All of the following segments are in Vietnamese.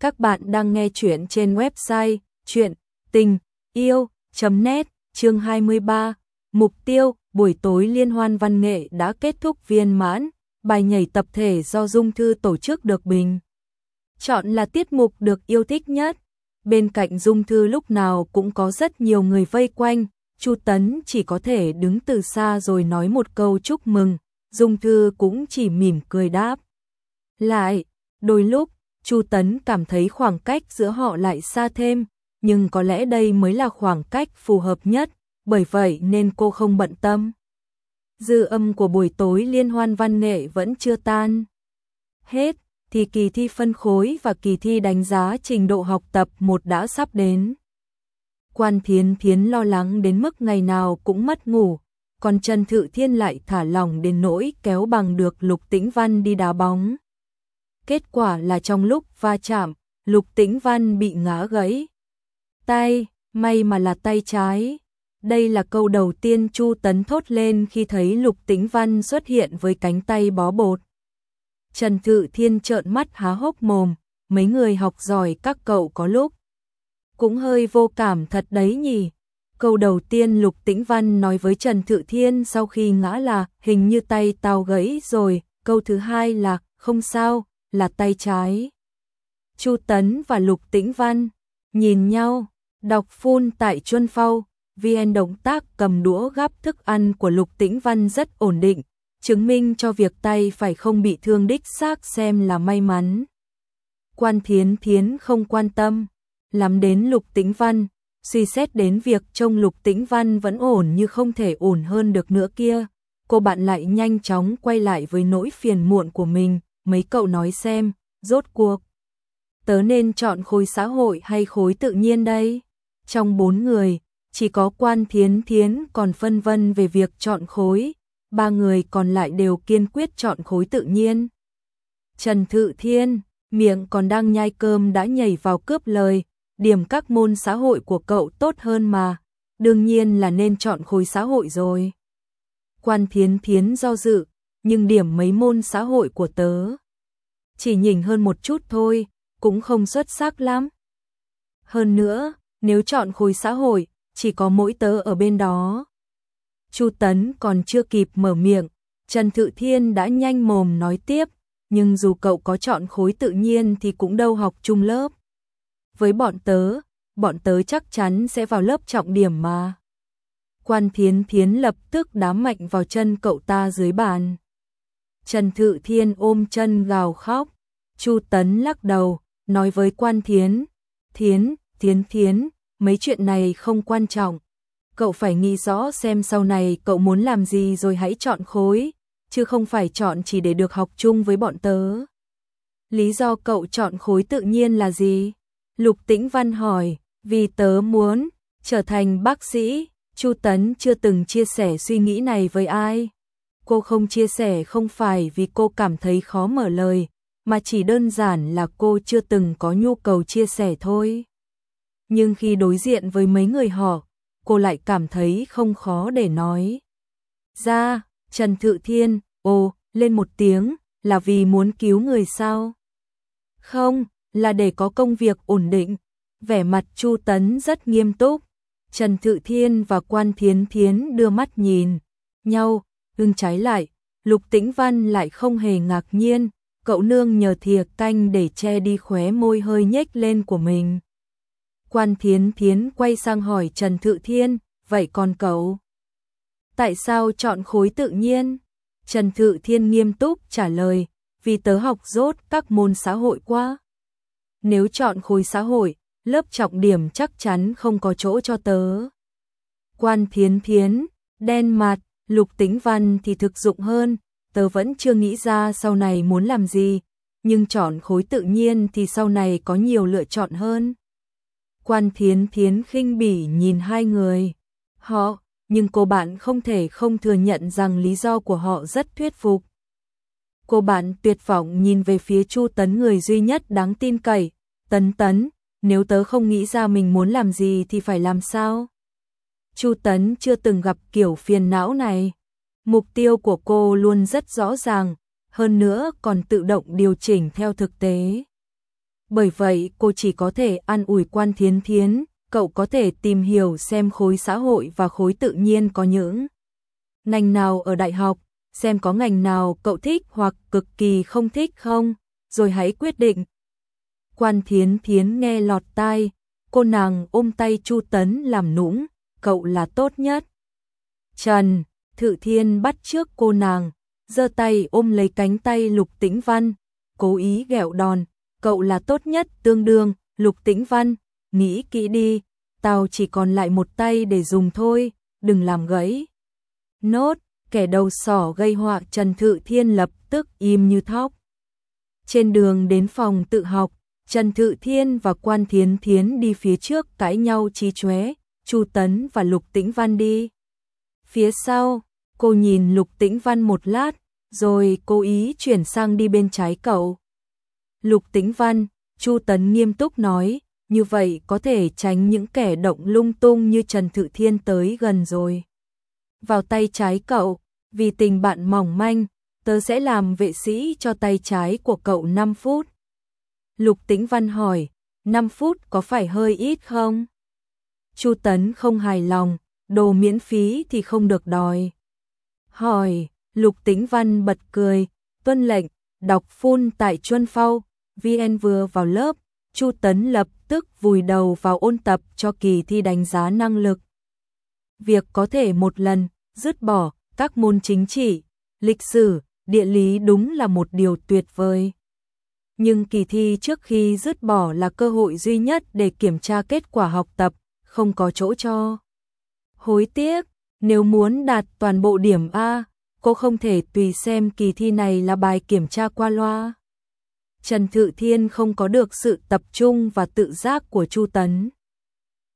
Các bạn đang nghe chuyện trên website chuyện tình yêu.net chương 23. Mục tiêu, buổi tối liên hoan văn nghệ đã kết thúc viên mãn, bài nhảy tập thể do Dung Thư tổ chức được bình. Chọn là tiết mục được yêu thích nhất. Bên cạnh Dung Thư lúc nào cũng có rất nhiều người vây quanh, Chu Tấn chỉ có thể đứng từ xa rồi nói một câu chúc mừng, Dung Thư cũng chỉ mỉm cười đáp. Lại, đôi lúc, Chu Tấn cảm thấy khoảng cách giữa họ lại xa thêm, nhưng có lẽ đây mới là khoảng cách phù hợp nhất, bởi vậy nên cô không bận tâm. Dư âm của buổi tối liên hoan văn nghệ vẫn chưa tan. Hết, thì kỳ thi phân khối và kỳ thi đánh giá trình độ học tập một đã sắp đến. Quan Thiến Thiến lo lắng đến mức ngày nào cũng mất ngủ, còn Trần Thự Thiên lại thả lỏng đến nỗi kéo bằng được Lục Tĩnh Văn đi đá bóng. Kết quả là trong lúc va chạm, Lục Tĩnh Văn bị ngã gãy. Tay, may mà là tay trái. Đây là câu đầu tiên Chu Tấn thốt lên khi thấy Lục Tĩnh Văn xuất hiện với cánh tay bó bột. Trần Thự Thiên trợn mắt há hốc mồm, mấy người học giỏi các cậu có lúc. Cũng hơi vô cảm thật đấy nhỉ. Câu đầu tiên Lục Tĩnh Văn nói với Trần Thự Thiên sau khi ngã là hình như tay tao gãy rồi, câu thứ hai là không sao, là tay trái. Chu Tấn và Lục Tĩnh Văn nhìn nhau, đọc phun tại Chuân Phâu, VN động tác cầm đũa gắp thức ăn của Lục Tĩnh Văn rất ổn định, chứng minh cho việc tay phải không bị thương đích xác xem là may mắn. Quan Thiến Thiến không quan tâm, lắm đến Lục Tĩnh Văn, suy xét đến việc trông Lục Tĩnh Văn vẫn ổn như không thể ổn hơn được nữa kia, cô bạn lại nhanh chóng quay lại với nỗi phiền muộn của mình, mấy cậu nói xem, rốt cuộc. Tớ nên chọn khối xã hội hay khối tự nhiên đây? Trong bốn người, chỉ có quan thiến thiến còn phân vân về việc chọn khối, ba người còn lại đều kiên quyết chọn khối tự nhiên. Trần Thự Thiên, miệng còn đang nhai cơm đã nhảy vào cướp lời, điểm các môn xã hội của cậu tốt hơn mà, đương nhiên là nên chọn khối xã hội rồi. Quan Thiến Thiến do dự, nhưng điểm mấy môn xã hội của tớ chỉ nhỉnh hơn một chút thôi, cũng không xuất sắc lắm. Hơn nữa, nếu chọn khối xã hội, chỉ có mỗi tớ ở bên đó. Chu Tấn còn chưa kịp mở miệng, Trần Thự Thiên đã nhanh mồm nói tiếp, nhưng dù cậu có chọn khối tự nhiên thì cũng đâu học chung lớp. Với bọn tớ, bọn tớ chắc chắn sẽ vào lớp trọng điểm mà. Quan Thiến Thiến lập tức đá mạnh vào chân cậu ta dưới bàn. Trần Thự Thiên ôm chân gào khóc. Chu Tấn lắc đầu, nói với Quan Thiến, Thiến, Thiến Thiến, mấy chuyện này không quan trọng. Cậu phải nghĩ rõ xem sau này cậu muốn làm gì rồi hãy chọn khối, chứ không phải chọn chỉ để được học chung với bọn tớ. Lý do cậu chọn khối tự nhiên là gì? Lục Tĩnh Văn hỏi, vì tớ muốn trở thành bác sĩ, Chu Tấn chưa từng chia sẻ suy nghĩ này với ai cô không chia sẻ không phải vì cô cảm thấy khó mở lời, mà chỉ đơn giản là cô chưa từng có nhu cầu chia sẻ thôi. Nhưng khi đối diện với mấy người họ, cô lại cảm thấy không khó để nói. Ra, Trần Thự Thiên, ồ, lên một tiếng, là vì muốn cứu người sao? Không, là để có công việc ổn định. Vẻ mặt Chu Tấn rất nghiêm túc. Trần Thự Thiên và Quan Thiến Thiến đưa mắt nhìn nhau, ưng trái lại, Lục Tĩnh Văn lại không hề ngạc nhiên, cậu nương nhờ thìa canh để che đi khóe môi hơi nhếch lên của mình. Quan Thiến Thiến quay sang hỏi Trần Thự Thiên, vậy còn cậu? Tại sao chọn khối tự nhiên? Trần Thự Thiên nghiêm túc trả lời, vì tớ học rốt các môn xã hội quá. Nếu chọn khối xã hội, lớp trọng điểm chắc chắn không có chỗ cho tớ. Quan Thiến Thiến, đen mặt, Lục tính Văn thì thực dụng hơn, tớ vẫn chưa nghĩ ra sau này muốn làm gì, nhưng chọn khối tự nhiên thì sau này có nhiều lựa chọn hơn. Quan Thiến Thiến khinh bỉ nhìn hai người. Họ, nhưng cô bạn không thể không thừa nhận rằng lý do của họ rất thuyết phục. Cô bạn tuyệt vọng nhìn về phía Chu Tấn người duy nhất đáng tin cậy, Tấn Tấn, nếu tớ không nghĩ ra mình muốn làm gì thì phải làm sao? Chu Tấn chưa từng gặp kiểu phiền não này. Mục tiêu của cô luôn rất rõ ràng, hơn nữa còn tự động điều chỉnh theo thực tế. bởi vậy cô chỉ có thể an ủi quan thiến thiến, cậu có thể tìm hiểu xem khối xã hội và khối tự nhiên có những ngành nào ở đại học, xem có ngành nào cậu thích hoặc cực kỳ không thích không, rồi hãy quyết định. Quan thiến thiến nghe lọt tai, cô nàng ôm tay Chu Tấn làm nũng, cậu là tốt nhất. Trần, Thự Thiên bắt trước cô nàng, giơ tay ôm lấy cánh tay Lục Tĩnh Văn, cố ý ghẹo đòn, cậu là tốt nhất tương đương, Lục Tĩnh Văn, nghĩ kỹ đi, tao chỉ còn lại một tay để dùng thôi, đừng làm gãy. Nốt, kẻ đầu sỏ gây họa Trần Thự Thiên lập tức im như thóc. Trên đường đến phòng tự học, Trần Thự Thiên và Quan Thiến Thiến đi phía trước cãi nhau chí chóe, Chu Tấn và Lục Tĩnh Văn đi. Phía sau, cô nhìn Lục Tĩnh Văn một lát, rồi cố ý chuyển sang đi bên trái cậu. Lục Tĩnh Văn, Chu Tấn nghiêm túc nói, như vậy có thể tránh những kẻ động lung tung như Trần Thự Thiên tới gần rồi. Vào tay trái cậu, vì tình bạn mỏng manh, tớ sẽ làm vệ sĩ cho tay trái của cậu 5 phút. Lục Tĩnh Văn hỏi, 5 phút có phải hơi ít không? Chu Tấn không hài lòng, đồ miễn phí thì không được đòi. Hỏi, Lục Tĩnh Văn bật cười, tuân lệnh, đọc phun tại Chuân Phao, VN vừa vào lớp, Chu Tấn lập tức vùi đầu vào ôn tập cho kỳ thi đánh giá năng lực. Việc có thể một lần dứt bỏ các môn chính trị, lịch sử, địa lý đúng là một điều tuyệt vời. Nhưng kỳ thi trước khi dứt bỏ là cơ hội duy nhất để kiểm tra kết quả học tập, không có chỗ cho. Hối tiếc, nếu muốn đạt toàn bộ điểm A, cô không thể tùy xem kỳ thi này là bài kiểm tra qua loa. Trần Thự Thiên không có được sự tập trung và tự giác của Chu Tấn.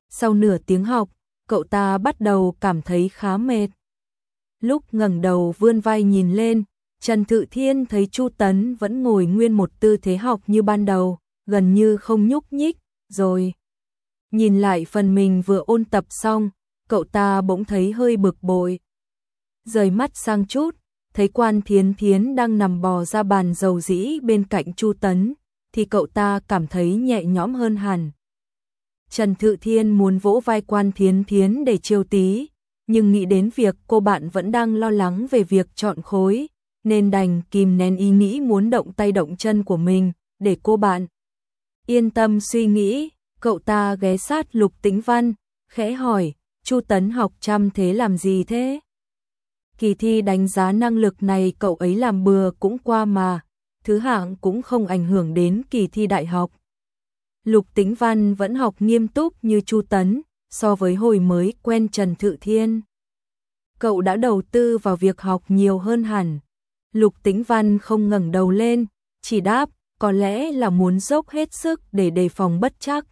Sau nửa tiếng học, cậu ta bắt đầu cảm thấy khá mệt. Lúc ngẩng đầu vươn vai nhìn lên, Trần Thự Thiên thấy Chu Tấn vẫn ngồi nguyên một tư thế học như ban đầu, gần như không nhúc nhích, rồi. Nhìn lại phần mình vừa ôn tập xong, cậu ta bỗng thấy hơi bực bội. Rời mắt sang chút, thấy quan thiến thiến đang nằm bò ra bàn dầu dĩ bên cạnh Chu Tấn, thì cậu ta cảm thấy nhẹ nhõm hơn hẳn. Trần Thự Thiên muốn vỗ vai quan thiến thiến để chiêu tí, nhưng nghĩ đến việc cô bạn vẫn đang lo lắng về việc chọn khối, nên đành kìm nén ý nghĩ muốn động tay động chân của mình, để cô bạn yên tâm suy nghĩ, cậu ta ghé sát Lục Tĩnh Văn, khẽ hỏi, Chu Tấn học chăm thế làm gì thế? Kỳ thi đánh giá năng lực này cậu ấy làm bừa cũng qua mà, thứ hạng cũng không ảnh hưởng đến kỳ thi đại học. Lục Tĩnh Văn vẫn học nghiêm túc như Chu Tấn, so với hồi mới quen Trần Thự Thiên. Cậu đã đầu tư vào việc học nhiều hơn hẳn. Lục Tĩnh Văn không ngẩng đầu lên, chỉ đáp, có lẽ là muốn dốc hết sức để đề phòng bất chắc.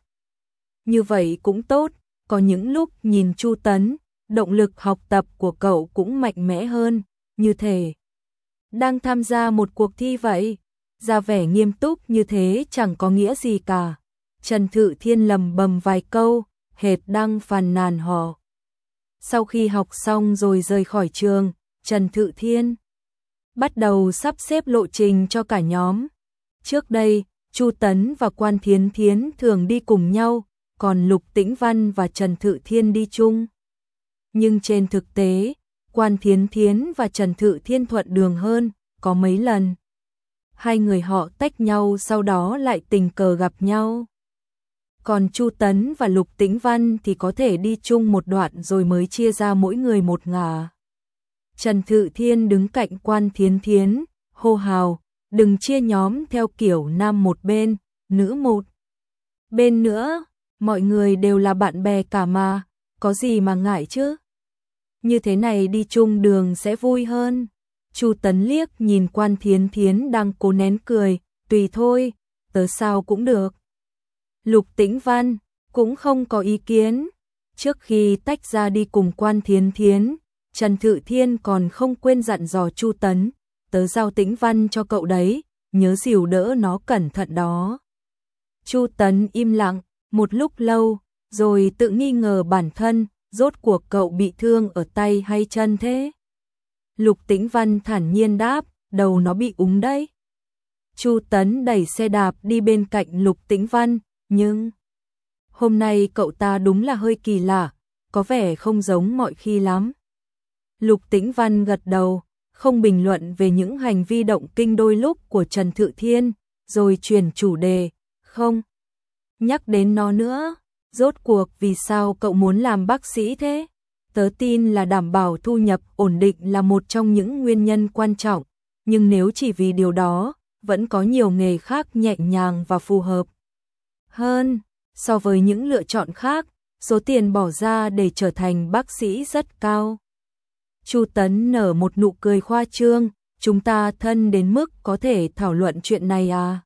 Như vậy cũng tốt, có những lúc nhìn Chu Tấn, động lực học tập của cậu cũng mạnh mẽ hơn, như thể đang tham gia một cuộc thi vậy. Ra vẻ nghiêm túc như thế chẳng có nghĩa gì cả. Trần Thự Thiên lầm bầm vài câu, hệt đang phàn nàn họ. Sau khi học xong rồi rời khỏi trường, Trần Thự Thiên bắt đầu sắp xếp lộ trình cho cả nhóm. Trước đây, Chu Tấn và Quan Thiến Thiến thường đi cùng nhau, còn Lục Tĩnh Văn và Trần Thự Thiên đi chung. Nhưng trên thực tế, Quan Thiến Thiến và Trần Thự Thiên thuận đường hơn, có mấy lần. Hai người họ tách nhau sau đó lại tình cờ gặp nhau. Còn Chu Tấn và Lục Tĩnh Văn thì có thể đi chung một đoạn rồi mới chia ra mỗi người một ngả. Trần Thự Thiên đứng cạnh quan thiến thiến, hô hào, đừng chia nhóm theo kiểu nam một bên, nữ một bên nữa, mọi người đều là bạn bè cả mà, có gì mà ngại chứ. Như thế này đi chung đường sẽ vui hơn. Chu Tấn liếc nhìn quan thiến thiến đang cố nén cười, tùy thôi, tớ sao cũng được. Lục Tĩnh Văn cũng không có ý kiến. Trước khi tách ra đi cùng quan thiến thiến, Trần Thự Thiên còn không quên dặn dò Chu Tấn, tớ giao Tĩnh Văn cho cậu đấy, nhớ dìu đỡ nó cẩn thận đó. Chu Tấn im lặng, một lúc lâu, rồi tự nghi ngờ bản thân, rốt cuộc cậu bị thương ở tay hay chân thế? Lục Tĩnh Văn thản nhiên đáp, đầu nó bị úng đấy. Chu Tấn đẩy xe đạp đi bên cạnh Lục Tĩnh Văn, nhưng hôm nay cậu ta đúng là hơi kỳ lạ, có vẻ không giống mọi khi lắm. Lục Tĩnh Văn gật đầu, không bình luận về những hành vi động kinh đôi lúc của Trần Thự Thiên, rồi chuyển chủ đề, không nhắc đến nó nữa. Rốt cuộc vì sao cậu muốn làm bác sĩ thế? Tớ tin là đảm bảo thu nhập ổn định là một trong những nguyên nhân quan trọng, nhưng nếu chỉ vì điều đó, vẫn có nhiều nghề khác nhẹ nhàng và phù hợp hơn so với những lựa chọn khác, số tiền bỏ ra để trở thành bác sĩ rất cao. Chu Tấn nở một nụ cười khoa trương, chúng ta thân đến mức có thể thảo luận chuyện này à?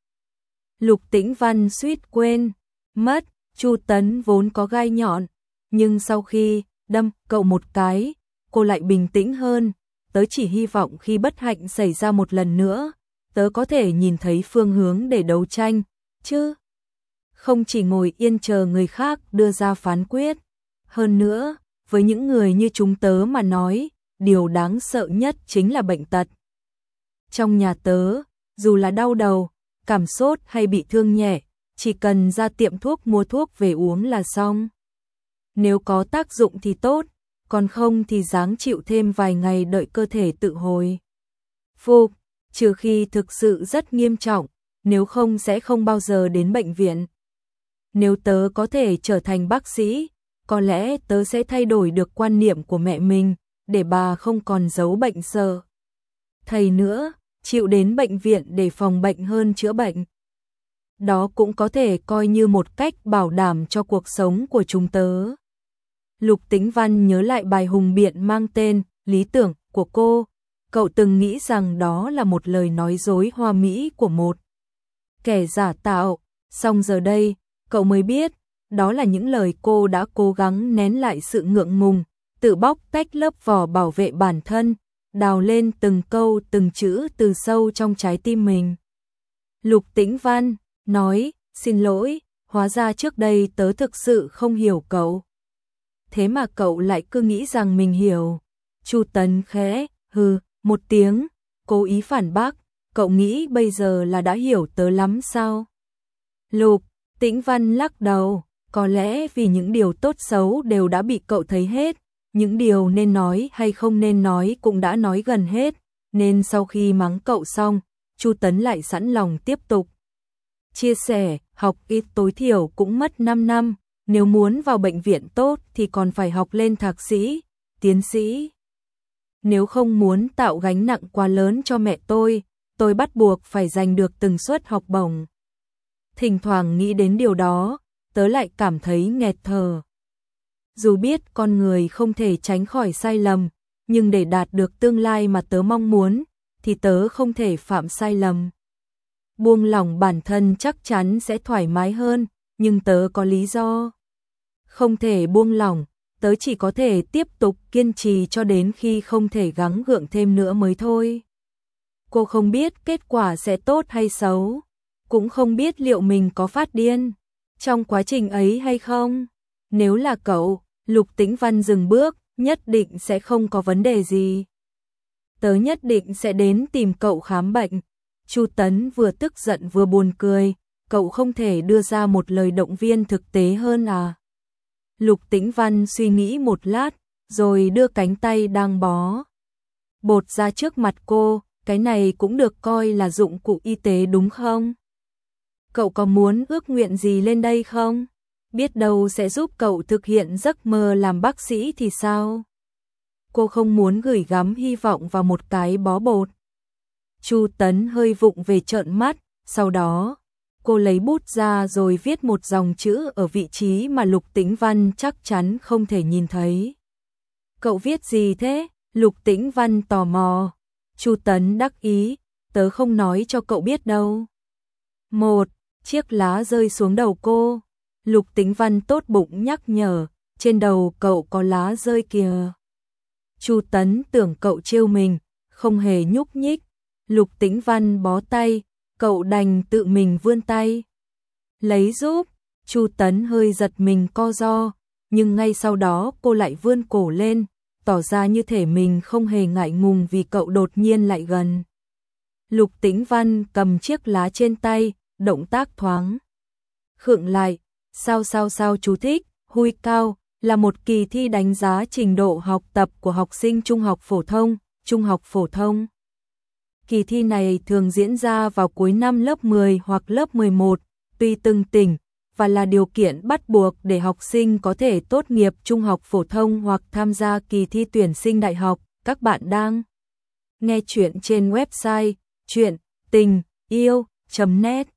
Lục Tĩnh Văn suýt quên, mất, Chu Tấn vốn có gai nhọn, nhưng sau khi đâm cậu một cái, cô lại bình tĩnh hơn, tớ chỉ hy vọng khi bất hạnh xảy ra một lần nữa, tớ có thể nhìn thấy phương hướng để đấu tranh, chứ không chỉ ngồi yên chờ người khác đưa ra phán quyết. Hơn nữa, với những người như chúng tớ mà nói, điều đáng sợ nhất chính là bệnh tật. Trong nhà tớ, dù là đau đầu, cảm sốt hay bị thương nhẹ, chỉ cần ra tiệm thuốc mua thuốc về uống là xong. Nếu có tác dụng thì tốt, còn không thì dáng chịu thêm vài ngày đợi cơ thể tự hồi. Phục, trừ khi thực sự rất nghiêm trọng, nếu không sẽ không bao giờ đến bệnh viện. Nếu tớ có thể trở thành bác sĩ, có lẽ tớ sẽ thay đổi được quan niệm của mẹ mình, để bà không còn giấu bệnh sợ. Thầy nữa, chịu đến bệnh viện để phòng bệnh hơn chữa bệnh. Đó cũng có thể coi như một cách bảo đảm cho cuộc sống của chúng tớ. Lục Tĩnh Văn nhớ lại bài hùng biện mang tên Lý tưởng của cô, cậu từng nghĩ rằng đó là một lời nói dối hoa mỹ của một kẻ giả tạo, song giờ đây, cậu mới biết, đó là những lời cô đã cố gắng nén lại sự ngượng ngùng, tự bóc tách lớp vỏ bảo vệ bản thân, đào lên từng câu từng chữ từ sâu trong trái tim mình. Lục Tĩnh Văn nói, xin lỗi, hóa ra trước đây tớ thực sự không hiểu cậu. Thế mà cậu lại cứ nghĩ rằng mình hiểu. Chu Tấn khẽ, hừ, một tiếng, cố ý phản bác, cậu nghĩ bây giờ là đã hiểu tớ lắm sao? Lục, Tĩnh Văn lắc đầu, có lẽ vì những điều tốt xấu đều đã bị cậu thấy hết, những điều nên nói hay không nên nói cũng đã nói gần hết, nên sau khi mắng cậu xong, Chu Tấn lại sẵn lòng tiếp tục. Chia sẻ, học ít tối thiểu cũng mất 5 năm, nếu muốn vào bệnh viện tốt thì còn phải học lên thạc sĩ, tiến sĩ. Nếu không muốn tạo gánh nặng quá lớn cho mẹ tôi, tôi bắt buộc phải giành được từng suất học bổng. Thỉnh thoảng nghĩ đến điều đó, tớ lại cảm thấy nghẹt thở. Dù biết con người không thể tránh khỏi sai lầm, nhưng để đạt được tương lai mà tớ mong muốn, thì tớ không thể phạm sai lầm. Buông lòng bản thân chắc chắn sẽ thoải mái hơn, nhưng tớ có lý do. Không thể buông lòng, tớ chỉ có thể tiếp tục kiên trì cho đến khi không thể gắng gượng thêm nữa mới thôi. Cô không biết kết quả sẽ tốt hay xấu, cũng không biết liệu mình có phát điên trong quá trình ấy hay không. Nếu là cậu, Lục Tĩnh Văn dừng bước, nhất định sẽ không có vấn đề gì. Tớ nhất định sẽ đến tìm cậu khám bệnh. Chu Tấn vừa tức giận vừa buồn cười, cậu không thể đưa ra một lời động viên thực tế hơn à. Lục Tĩnh Văn suy nghĩ một lát, rồi đưa cánh tay đang bó. Bột ra trước mặt cô, cái này cũng được coi là dụng cụ y tế đúng không? Cậu có muốn ước nguyện gì lên đây không? Biết đâu sẽ giúp cậu thực hiện giấc mơ làm bác sĩ thì sao? Cô không muốn gửi gắm hy vọng vào một cái bó bột. Chu Tấn hơi vụng về trợn mắt, sau đó, cô lấy bút ra rồi viết một dòng chữ ở vị trí mà Lục Tĩnh Văn chắc chắn không thể nhìn thấy. Cậu viết gì thế? Lục Tĩnh Văn tò mò. Chu Tấn đắc ý, tớ không nói cho cậu biết đâu. Một, chiếc lá rơi xuống đầu cô. Lục Tĩnh Văn tốt bụng nhắc nhở, trên đầu cậu có lá rơi kìa. Chu Tấn tưởng cậu trêu mình, không hề nhúc nhích. Lục Tĩnh Văn bó tay, cậu đành tự mình vươn tay. Lấy giúp, Chu Tấn hơi giật mình co do, nhưng ngay sau đó cô lại vươn cổ lên, tỏ ra như thể mình không hề ngại ngùng vì cậu đột nhiên lại gần. Lục Tĩnh Văn cầm chiếc lá trên tay, động tác thoáng. Khượng lại, sao sao sao chú thích, huy cao, là một kỳ thi đánh giá trình độ học tập của học sinh trung học phổ thông, trung học phổ thông. Kỳ thi này thường diễn ra vào cuối năm lớp 10 hoặc lớp 11, tùy từng tỉnh, và là điều kiện bắt buộc để học sinh có thể tốt nghiệp trung học phổ thông hoặc tham gia kỳ thi tuyển sinh đại học. Các bạn đang nghe chuyện trên website chuyện tình yêu.net